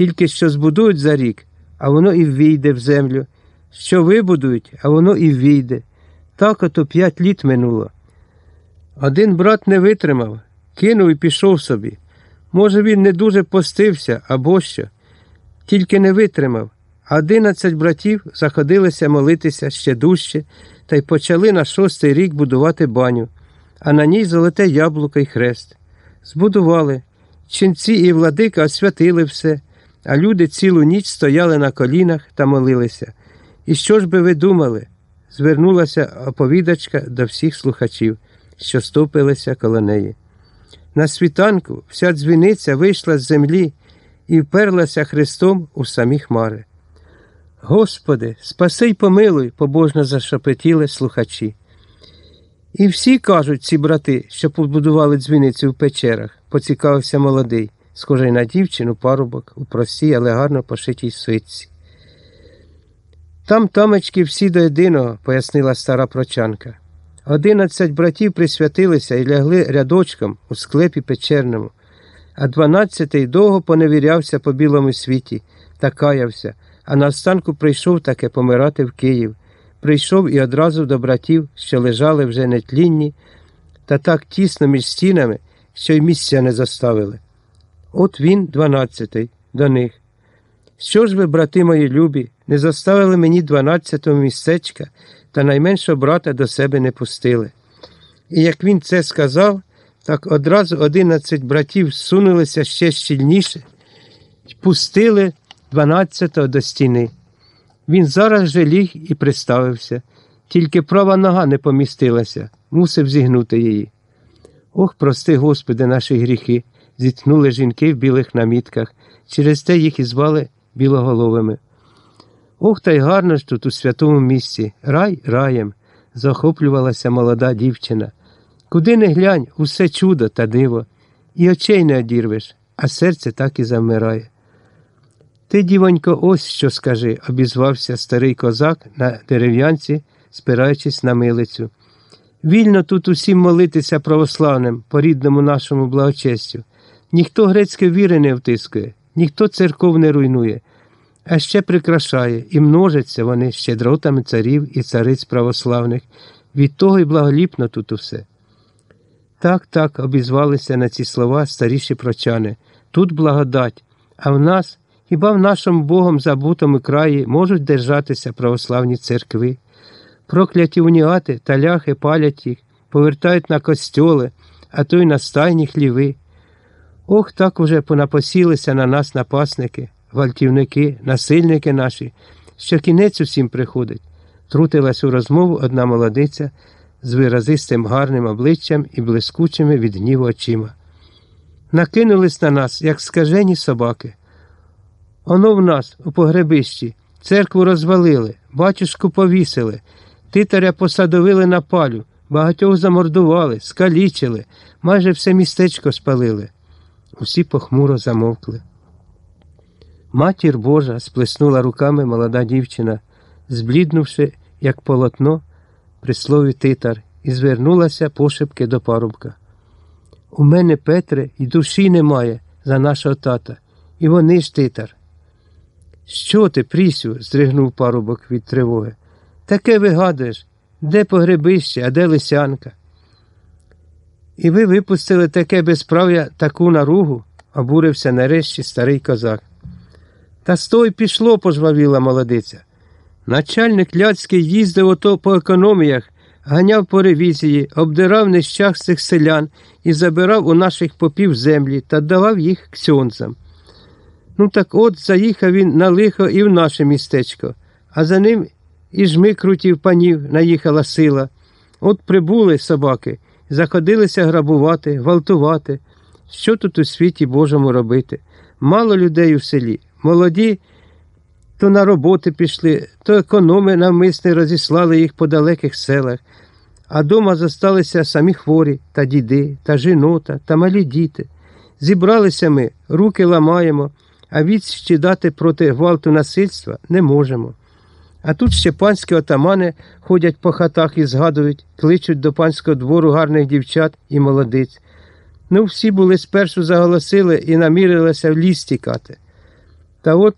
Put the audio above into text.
Тільки що збудують за рік, а воно і ввійде в землю. Що вибудують, а воно і ввійде. Так ото п'ять літ минуло. Один брат не витримав, кинув і пішов собі. Може, він не дуже постився або що, тільки не витримав. Одинадцять братів заходилися молитися ще дужче та й почали на шостий рік будувати баню, а на ній золоте яблуко й хрест. Збудували. Ченці і владика освятили все, а люди цілу ніч стояли на колінах та молилися. І що ж би ви думали? звернулася оповідачка до всіх слухачів, що стопилися коло неї. На світанку вся дзвіниця вийшла з землі і вперлася Христом у самі хмари. Господи, спаси й помилуй, побожно зашепотіли слухачі. І всі кажуть, ці брати, що побудували дзвіницю в печерах, поцікавився молодий, схожий на дівчину, парубок у простій, але гарно пошитій ситці. Там тамочки всі до єдиного, пояснила стара прочанка. Одинадцять братів присвятилися і лягли рядочком у склепі печерному, а дванадцятий довго поневірявся по білому світі та каявся, а на останку прийшов таке помирати в Київ. Прийшов і одразу до братів, що лежали вже нетлінні, та так тісно між стінами, що й місця не заставили. От він, дванадцятий, до них. Що ж ви, брати мої любі, не заставили мені дванадцятого місцечка та найменшого брата до себе не пустили. І як він це сказав, так одразу одинадцять братів сунулися ще щільніше і пустили дванадцятого до стіни. Він зараз же ліг і приставився, тільки права нога не помістилася, мусив зігнути її. Ох, прости, Господи, наші гріхи, зітхнули жінки в білих намітках, через те їх і звали білоголовими. Ох, та й гарно ж тут у святому місці, рай раєм, захоплювалася молода дівчина. Куди не глянь, усе чудо та диво, і очей не одірвеш, а серце так і завмирає. Ти, дівонько, ось що скажи, обізвався старий козак на дерев'янці, спираючись на милицю. Вільно тут усім молитися православним, по рідному нашому благочестю. Ніхто грецьке віри не втискує, ніхто церков не руйнує, а ще прикрашає і множаться вони щедротами царів і цариць православних. Від того й благоліпно тут усе. Так, так, обізвалися на ці слова старіші прочани. Тут благодать, а в нас, хіба в нашому Богом забутому краї можуть держатися православні церкви? Прокляті уніати та ляхи палять їх, повертають на костьоли, а то й на стайні хліви. Ох, так уже понапосілися на нас напасники, вальтівники, насильники наші, що кінець усім приходить. Трутилась у розмову одна молодиця з виразистим гарним обличчям і блискучими від гніву очима. Накинулись на нас, як скажені собаки. Оно в нас, у погребищі, церкву розвалили, батюшку повісили, титаря посадовили на палю, багатьох замордували, скалічили, майже все містечко спалили. Усі похмуро замовкли. Матір Божа сплеснула руками молода дівчина, збліднувши, як полотно, при слові титар, і звернулася пошепки до парубка. У мене, Петре, і душі немає за нашого тата, і вони ж титар. Що ти, Прісю? здригнув парубок від тривоги. Таке вигадуєш, де погребище, а де лисянка? І ви випустили таке безправ'я таку наругу, обурився нарешті старий козак. Та стой пішло, пожвавіла молодиця. Начальник ляцький їздив ото по економіях, ганяв по ревізії, обдирав нещах цих селян і забирав у наших попів землі та давав їх ксьонцам. Ну так от заїхав він на лихо і в наше містечко, а за ним і жми крутів панів наїхала сила. От прибули собаки, заходилися грабувати, гвалтувати. Що тут у світі Божому робити? Мало людей у селі, молоді то на роботи пішли, то економи навмисне розіслали їх по далеких селах, а дома зосталися самі хворі та діди, та жінота, та малі діти. Зібралися ми, руки ламаємо, а відсічі дати проти гвалту насильства не можемо. А тут ще панські отамани ходять по хатах і згадують, кличуть до панського двору гарних дівчат і молодиць. Ну, всі були спершу заголосили і намірилися в ліс тікати. Та от